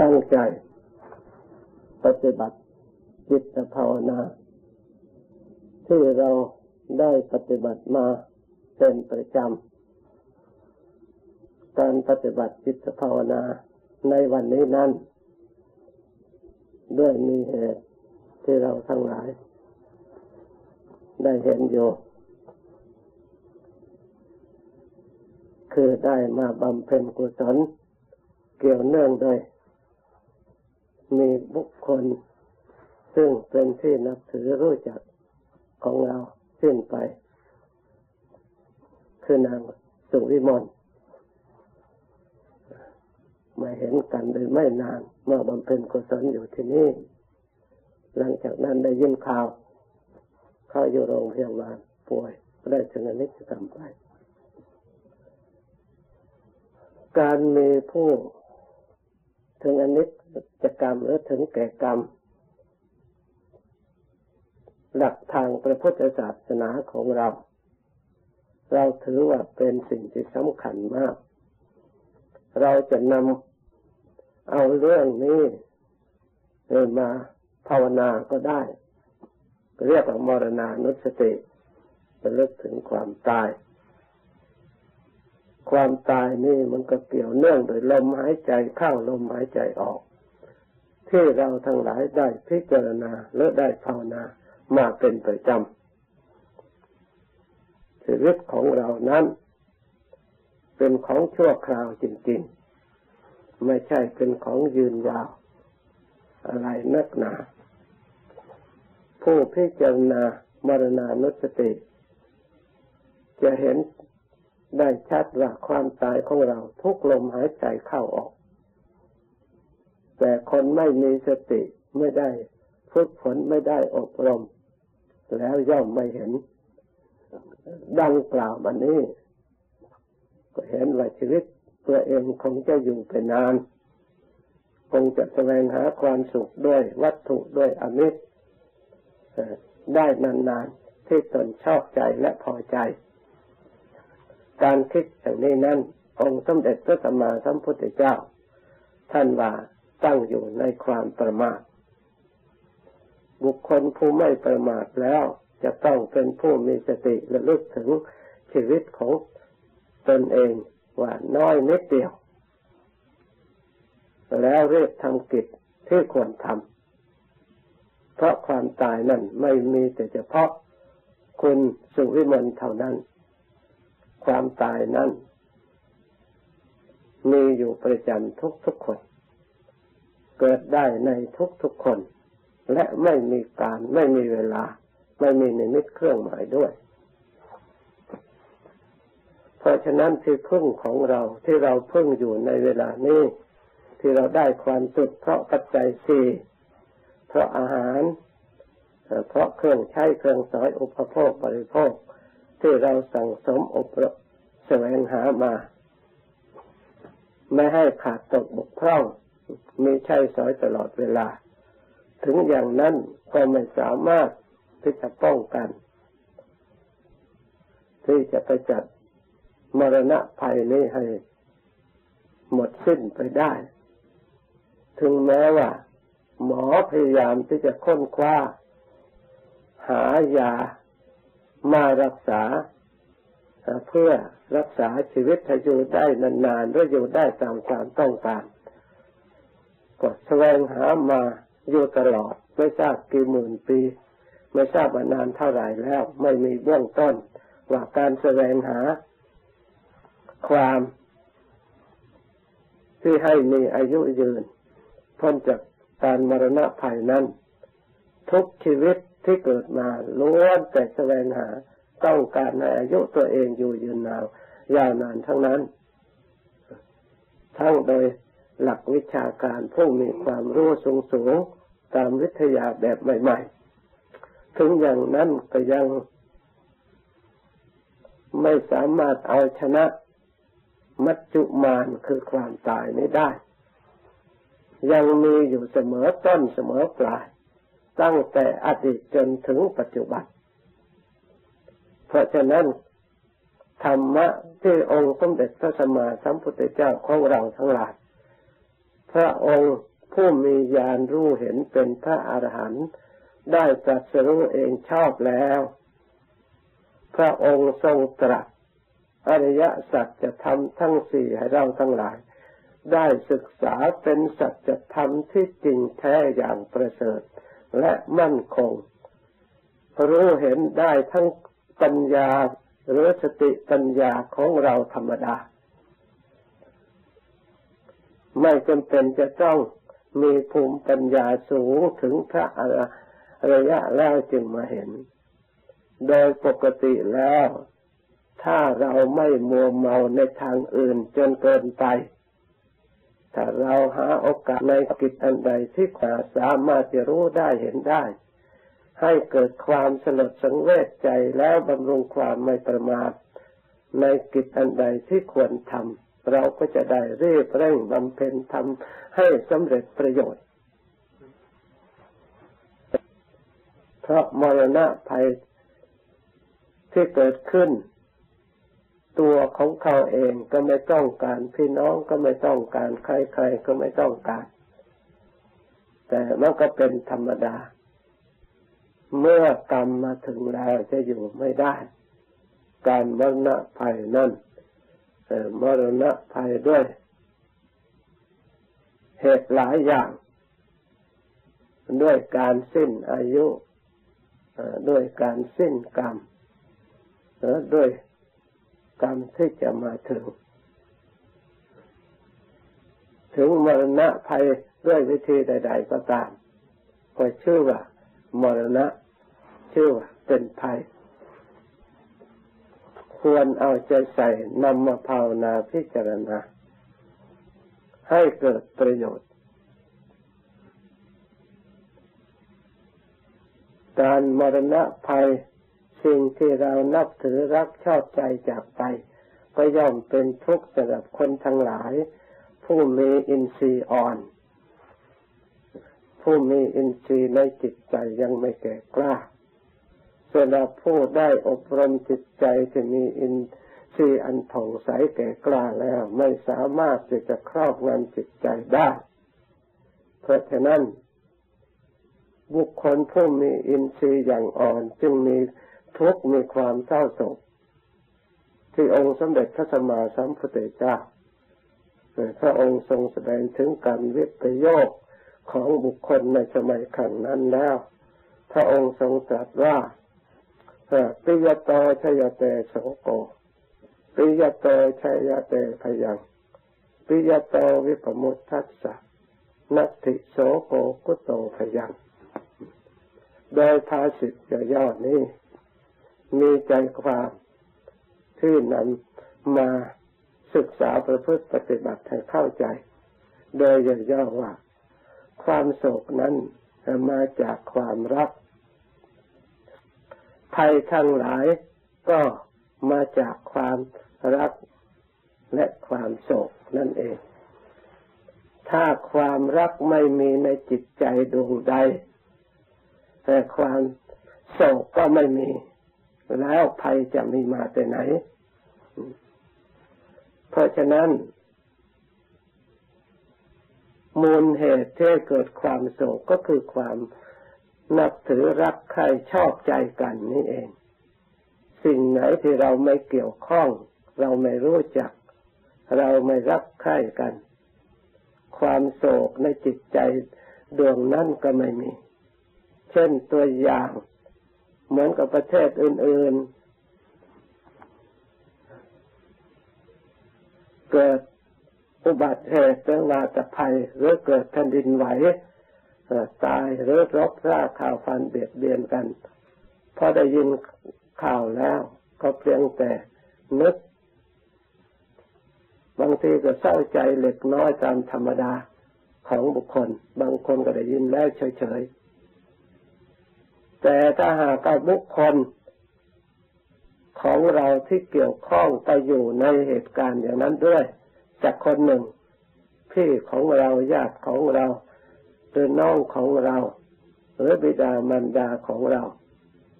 ตั้งใจ ปฏิบัติจิตภาวนา ที่เราได้ปฏิบัติมาเป็นประจำการปฏิบัติจิตภาวนาในวันนี้นั้น ด้วยมีเหตุที่เราทั้งหลาย ได้เห็นอยู่ คือได้มาบำเพ็ญกุศลเกี่ยวเนื่องโดย มีบุคคล ซึ่งเป็นที่นับถือรู้จักของเราสิ้นไป คือนางสุวิมลมาเห็นกันโดยไม่นาน เมื่อบำเพ็ญกุศลอยู่ที่นี่ หลังจากนั้นได้ยินข่าว เข้าอยู่โรงพยาบาลป่วยได้ชนะนิจกรรมไป การมีผู้ ถึงอนิจจกรรมหรือถึงแก่กรรม หลักทางพระพุทธศาสนาของเรา เราถือว่าเป็นสิ่งที่สำคัญมาก เราจะนำเอาเรื่องนี้มาภาวนาก็ได้ เรียกว่ามรณานุสติระลึกถึงความตาย ความตายนี่มันก็เกี่ยวเนื่องโดยลมหายใจเข้าลมหายใจออก ที่เราทั้งหลายได้พิจารณาและได้ภาวนามาเป็นประจำชีวิตของเรานั้น เป็นของชั่วคราวจริง ๆ ไม่ใช่เป็นของยืนยาว อะไรนักหนา ผู้พิจารณามรณานุสติจะเห็น ได้ชัดว่าความตายของเราทุกลมหายใจเข้าออก แต่คนไม่มีสติไม่ได้ฝึกฝนไม่ได้อบรม แล้วย่อมไม่เห็น ดังกล่าวมานี้ ก็เห็นว่าชีวิตตัวเองคงจะอยู่ไปนาน คงจะแสวงหาความสุขด้วยวัตถุด้วยอมิตรได้นานๆที่ตนชอบใจและพอใจ การคิดอย่างนี้นั้นองค์สมเด็จพระสัมมาสัมพุทธเจ้า ท่านว่าตั้งอยู่ในความประมาท บุคคลผู้ไม่ประมาทแล้วจะต้องเป็นผู้มีสติระลึกถึงชีวิตของตนเองว่าน้อยนิดเดียว แล้วเรียกทำกิจที่ควรทำเพราะความตายนั้นไม่มีแต่เฉพาะคุณสุวิมลเท่านั้น ความตายนั้นมีอยู่ประจำทุกทุกคน เกิดได้ในทุกทุกคน และไม่มีการไม่มีเวลา ไม่มีนิมิตเครื่องหมายด้วย เพราะฉะนั้นที่พึ่งของเราที่เราพึ่งอยู่ในเวลานี้ที่เราได้ความสุขเพราะปัจจัยสี่เพราะอาหาร เพราะเครื่องใช้เครื่องสอยอุปโภคบริโภค ที่เราสั่งสมอบรมแสวงหามา ไม่ให้ขาดตกบกพร่องมีใช้สอยตลอดเวลา ถึงอย่างนั้นก็ไม่สามารถที่จะป้องกัน ที่จะไปจัดมรณะภัยนี้ให้หมดสิ้นไปได้ ถึงแม้ว่า หมอพยายามที่จะค้นคว้า หายา มารักษาเพื่อรักษาชีวิตให้อยู่ได้นานๆหรืออยู่ได้ตามความต้องการก็แสวงหามาอยู่ตลอดไม่ทราบกี่หมื่นปี ไม่ทราบมานานเท่าไหร่แล้ว ไม่มีเบื้องต้น ว่าการแสวงหา ความที่ให้มีอายุยืนพ้นจากการมรณะภัยนั้น ทุกชีวิต ที่เกิดมาล้วนแต่แสวงหาต้องการในอายุตัวเองอยู่ยืนนานยาวนานทั้งนั้น ทั้งโดยหลักวิชาการผู้มีความรู้สูงสูงตามวิทยาแบบใหม่ ๆ ถึงอย่างนั้นก็ยังไม่สามารถเอาชนะมัจจุมานคือความตายนี้ได้ ยังมีอยู่เสมอต้นเสมอปลาย ตั้งแต่อดีตจนถึงปัจจุบัน เพราะฉะนั้น ธรรมะที่องค์สมเด็จพระสัมมาสัมพุทธเจ้าของเราทั้งหลายพระองค์ผู้มีญาณรู้เห็นเป็นพระอรหันต์ได้ตรัสรู้เองชอบแล้ว พระองค์ทรงตรัสอริยสัจธรรมทั้งสี่ให้เราทั้งหลาย ได้ศึกษาเป็นสัจธรรมที่จริงแท้อย่างประเสริฐ และมั่นคง รู้เห็นได้ทั้งปัญญาหรือสติปัญญาของเราธรรมดา ไม่จำเป็นจะต้องมีภูมิปัญญาสูงถึงพระอริยะแล้วจึงมาเห็น โดยปกติแล้ว ถ้าเราไม่มัวเมาในทางอื่นจนเกินไป ถ้าเราหาโอกาสในกิจอันใดที่ขวาสามารถจะรู้ได้เห็นได้ ให้เกิดความสลดสังเวชใจแล้วบำรุงความไม่ประมาทในกิจอันใดที่ควรทำเราก็จะได้เรีบเร่งบำเพ็ญทำให้สำเร็จประโยชน์ เพราะมรณะภัยที่เกิดขึ้น ตัวของเขาเองก็ไม่ต้องการ พี่น้องก็ไม่ต้องการ ใครๆก็ไม่ต้องการ แต่มันก็เป็นธรรมดา เมื่อกรรมมาถึงแล้วจะอยู่ไม่ได้ การมรณะภัยนั่นมรณะภัยด้วย เหตุหลายอย่าง ด้วยการสิ้นอายุด้วยการสิ้นกรรมด้วย กรรมที่จะมาถึง ถึงมรณะภัยด้วยวิธีใด ๆ ก็ตาม ก็ชื่อว่ามรณะ ชื่อว่าเป็นภัย ควรเอาใจใส่นำมาภาวนาพิจารณา ให้เกิดประโยชน์ การมรณะภัย สิ่งที่เรานับถือรักชอบใจจากไป ก็ย่อมเป็นทุกข์สำหรับคนทั้งหลาย ผู้มีอินทรีย์อ่อน ผู้มีอินทรีย์ในจิตใจยังไม่แก่กล้าสำหรับผู้ได้อบรมจิตใจที่มีอินทรีย์อันผ่องใสแก่กล้าแล้วไม่สามารถที่จะครอบงำจิตใจได้ เพราะฉะนั้นบุคคลผู้มีอินทรีย์อย่างอ่อนจึงมี ทุกมีความเศร้าโศกที่องค์สมเด็จพระสัมมาสัมพุทธเจ้าพระองค์ทรงแสดงถึงการวิปโยคของบุคคลในสมัยขังนั้นแล้ว พระองค์ทรงตรัสว่าปิยโตชยเตโสโกปิยโตชยเตพยังปิยโตวิปมุตทัสสะนัตติโสโกกุโตพยัง โดยภาสิตย่อนี้ มีใจความที่นำมาศึกษาประพฤติปฏิบัติให้เข้าใจ โดยย่อว่า ความโศกนั้นมาจากความรักภัยทั้งหลายก็มาจากความรักและความโศกนั่นเอง ถ้าความรักไม่มีในจิตใจดวงใด แต่ความโศกก็ไม่มี แล้วภัยจะมีมาแต่ไหน เพราะฉะนั้น มูลเหตุที่เกิดความโศกก็คือความนับถือรักใครชอบใจกันนี่เอง สิ่งไหนที่เราไม่เกี่ยวข้อง เราไม่รู้จัก เราไม่รักใครกัน ความโศกในจิตใจดวงนั้นก็ไม่มี เช่นตัวอย่าง เหมือนกับประเทศอื่น ๆ เกิดอุบัติเหตุเรื่องวาตภัย หรือเกิดแผ่นดินไหวตายหรือรบราข่าวฟันเบียดเบียนกันพอได้ยินข่าวแล้ว ก็เพียงแต่นึก บางทีก็เศร้าใจเล็กน้อยตามธรรมดาของบุคคล บางคนก็ได้ยินแล้วเฉยๆ แต่ถ้าหากบุคคลของเราที่เกี่ยวข้องไปอยู่ในเหตุการณ์อย่างนั้นด้วยจากคนหนึ่ง พี่ของเราญาติของเราหรือน้องของเรา หรือบิดามารดาของเรา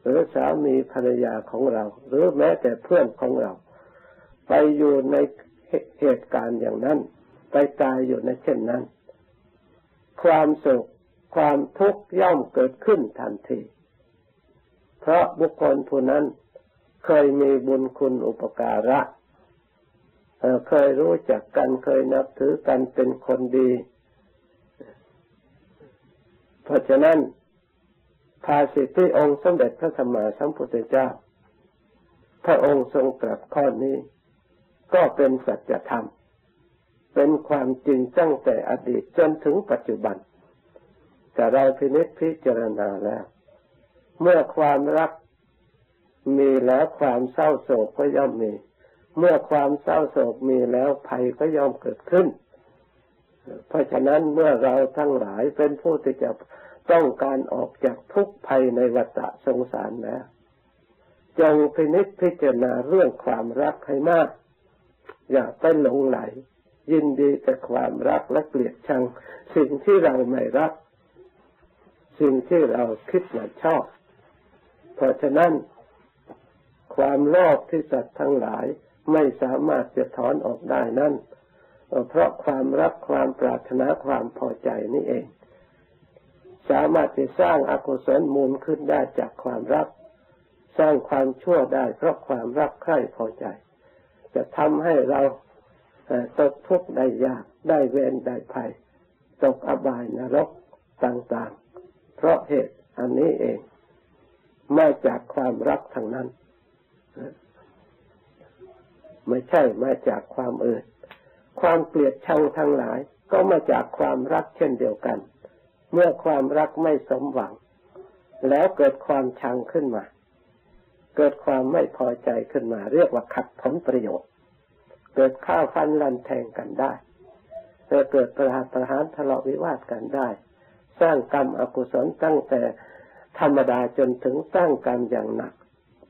หรือสามีภรรยาของเรา หรือแม้แต่เพื่อนของเรา ไปอยู่ในเหตุการณ์อย่างนั้น ไปตายอยู่ในเช่นนั้น ความสุขความทุกข์ย่อมเกิดขึ้นทันที เพราะบุคคลผู้นั้นเคยมีบุญคุณอุปการะเคยรู้จักกันเคยนับถือกันเป็นคนดี เพราะฉะนั้นภาสิทธิองค์สมเด็จพระสัมมาสัมพุทธเจ้า พระองค์ทรงตรัสข้อนี้ ก็เป็นสัจธรรม เป็นความจริงตั้งแต่อดีตจนถึงปัจจุบัน แต่เราพินิจพิจารณาแล้ว เมื่อความรักมีแล้วความเศร้าโศกก็ย่อมมี เมื่อความเศร้าโศกมีแล้วภัยก็ย่อมเกิดขึ้น เพราะฉะนั้นเมื่อเราทั้งหลายเป็นผู้ที่จะต้องการออกจากทุกภัยในวัฏสงสารแล้วจงพินิจพิจารณาเรื่องความรักให้มาก อย่าไปหลงไหล ยินดีแต่ความรักและเกลียดชัง สิ่งที่เราไม่รัก สิ่งที่เราคิดว่าชอบ เพราะฉะนั้น ความโลภที่สัตว์ทั้งหลายไม่สามารถจะถอนออกได้นั่นเพราะความรักความปรารถนาความพอใจนี่เอง สามารถจะสร้างอากุศลมูลขึ้นได้จากความรัก สร้างความชั่วได้เพราะความรักใคร่พอใจ จะทำให้เราตกทุกข์ได้ยากได้เวรได้ภัย ตกอบายนรกต่างๆ เพราะเหตุอันนี้เอง มาจากความรักทางนั้น ไม่ใช่มาจากความเอื่นความเกลียดชังทั้งหลาย ก็มาจากความรักเช่นเดียวกัน เมื่อความรักไม่สมหวัง แล้วเกิดความชังขึ้นมา เกิดความไม่พอใจขึ้นมา เรียกว่าขัดผลประโยชน์ เกิดข้าวฟันลันแทงกันได้เกิดประหารประหารทะเลาะวิวาทกันได้ สร้างกรรมอกุศลตั้งแต่ ธรรมดาจนถึงสร้างกรรมอย่างหนัก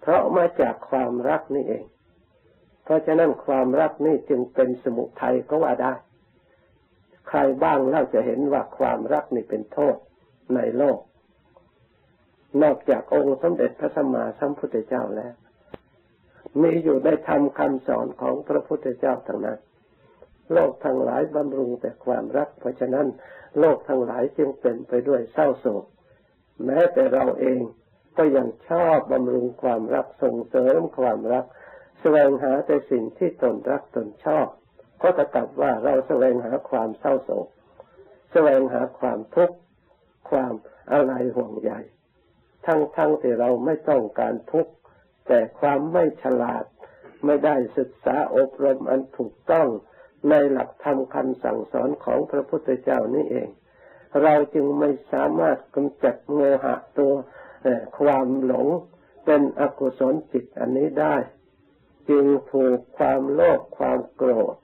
เพราะมาจากความรักนี่เอง เพราะฉะนั้นความรักนี่จึงเป็นสมุทัยก็ว่าได้ ใครบ้างเล่าจะเห็นว่าความรักนี่เป็นโทษในโลก นอกจากองค์สมเด็จพระสัมมาสัมพุทธเจ้าแล้วมีอยู่ได้ทำคำสอนของพระพุทธเจ้าทั้งนั้น โลกทั้งหลายบำรุงแต่ความรัก เพราะฉะนั้น โลกทั้งหลายจึงเป็นไปด้วยเศร้าโศก แม้แต่เราเองก็ยังชอบบำรุงความรักส่งเสริมความรัก แสวงหาแต่สิ่งที่ตนรักตนชอบ ก็จะกลับว่าเราแสวงหาความเศร้าโศก แสวงหาความทุกข์ความอะไรห่วงใยทั้งทั้งที่เราไม่ต้องการทุกข์แต่ความไม่ฉลาดไม่ได้ศึกษาอบรมอันถูกต้องในหลักธรรมคำสั่งสอนของพระพุทธเจ้านี่เอง เราจึงไม่สามารถกำจัดโมหะตัวความหลงเป็นอกุศลจิตอันนี้ได้ จึงถูกความโลภความโกรธ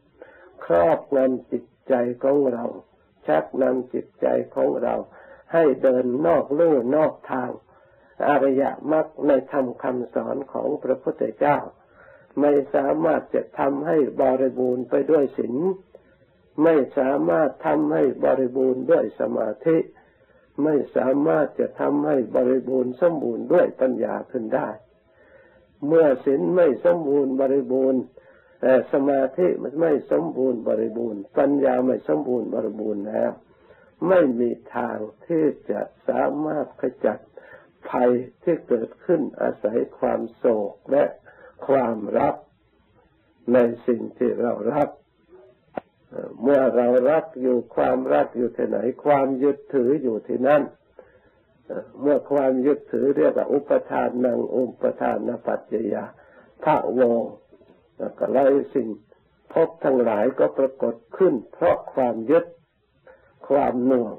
ครอบงำจิตใจของเรา ชักนำจิตใจของเรา ให้เดินนอกลู่นอกทางอริยมรรคในธรรมคำสอนของพระพุทธเจ้า ไม่สามารถจะทำให้บริบูรณ์ไปด้วยศีล ไม่สามารถทำให้บริบูรณ์ด้วยสมาธิ ไม่สามารถจะทำให้บริบูรณ์สมบูรณ์ด้วยปัญญาขึ้นได้ เมื่อศีลไม่สมบูรณ์บริบูรณ์แต่สมาธิมันไม่สมบูรณ์บริบูรณ์ ปัญญาไม่สมบูรณ์บริบูรณ์แล้วไม่มีทางที่จะสามารถขจัดภัยที่เกิดขึ้นอาศัยความโศกและความรักในสิ่งที่เรารัก เมื่อเรารักอยู่ความรักอยู่ที่ไหน ความยึดถืออยู่ที่นั่นเมื่อความยึดถือเรียกว่าอุปทานนังอุปทานนปัจจยาพระวงก็ไล่สิ่งพบทั้งหลายก็ปรากฏขึ้น เพราะความยึดความหน่วง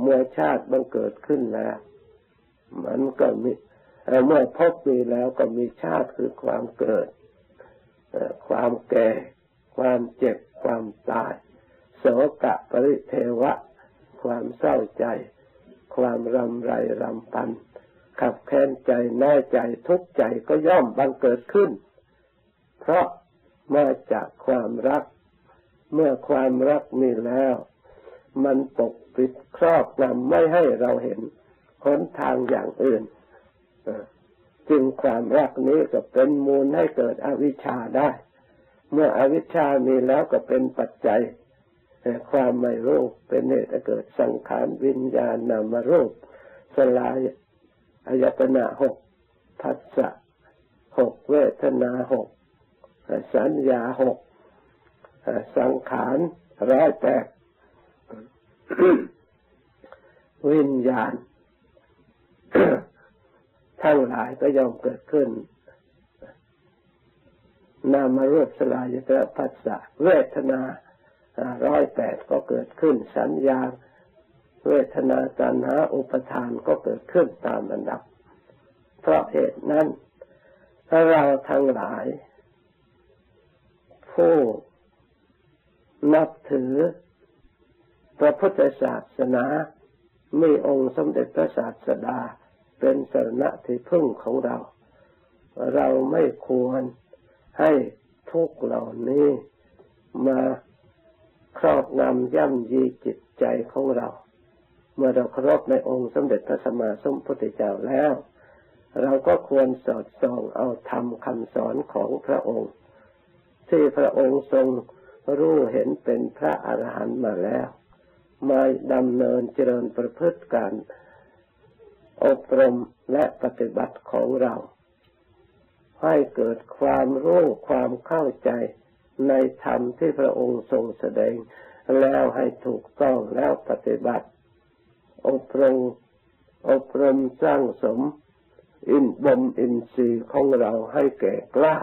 เมื่อชาติบังเกิดขึ้นแล้ว มันก็มีเมื่อพบมีแล้วก็มีชาติคือความเกิดความแก่ ความเจ็บ ความตาย โสกะปริเทวะ ความเศร้าใจ ความรำไรรำพัน ขับแค้นใจแน่ใจทุกข์ใจก็ย่อมบังเกิดขึ้น เพราะมาจากความรัก เมื่อความรักมีแล้ว มันปกปิดครอบงำไม่ให้เราเห็นหนทางอย่างอื่นจึงความรักนี้ก็เป็นมูลให้เกิดอวิชชาได้ เมื่ออวิชชามีแล้วก็เป็นปัจจัยความไม่รู้เป็นเหตุเกิดสังขารวิญญาณนามรูปสลายอายตนะหกผัสสะหกเวทนาหกสัญญาหกสังขารร้อยแปดวิญญาณ ทั้งหลายก็ย่อมเกิดขึ้น นามารูปสลายตระพัสสะเวทนาร้อยแปดก็เกิดขึ้น สัญญา เวทนาตัณหาอุปทานก็เกิดขึ้นตามอันดับ เพราะเหตุนั้นถ้าเราทั้งหลาย ผู้นับถือพระพุทธศาสนามีองค์สมเด็จพระศาสดาเป็นสรณะที่พึ่งของเรา เราไม่ควร ให้ทุกเหล่านี้มาครอบงำย่ำยีจิตใจของเรา เมื่อเราเคารพในองค์สมเด็จพระสัมมาสัมพุทธเจ้าแล้ว เราก็ควรสอดส่องเอาธรรมคำสอนของพระองค์ ที่พระองค์ทรงรู้เห็นเป็นพระอรหันต์มาแล้ว มาดำเนินเจริญประพฤติการอบรมและปฏิบัติของเรา ให้เกิดความรู้ความเข้าใจในธรรมที่พระองค์ทรงแสดง แล้วให้ถูกต้องแล้วปฏิบัติ อบรมอบรมสร้างสม อินบมอินทรีย์ของเราให้แก่กล้า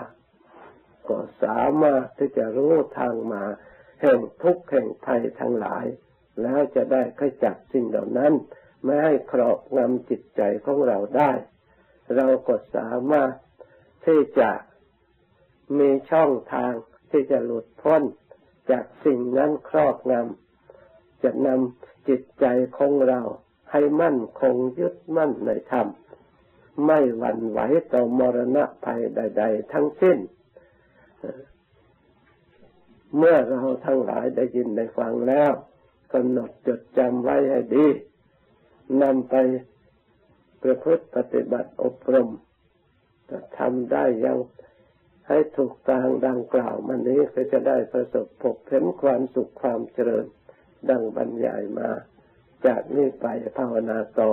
ก็สามารถที่จะรู้ทางมา แห่งทุกข์แห่งภัยทั้งหลาย แล้วจะได้ขจัดสิ่งเหล่านั้นไม่ให้ครอบงำจิตใจของเราได้ เราก็สามารถ ที่จะมีช่องทางที่จะหลุดพ้นจากสิ่งนั้นครอบงำจะนำจิตใจของเราให้มั่นคงยึดมั่นในธรรม ไม่หวั่นไหวต่อมรณะภัยใด ๆ ทั้งสิ้น เมื่อเราทั้งหลายได้ยินได้ฟังแล้วกำหนดจดจำไว้ให้ดีนำไปประพฤติปฏิบัติอบรม ทำได้ยังให้ถูกทางดังกล่าวมันนี้ก็จะได้ประสบพบเห็นความสุขความเจริญดังบรรยายมา จากนี้ไปภาวนาต่อ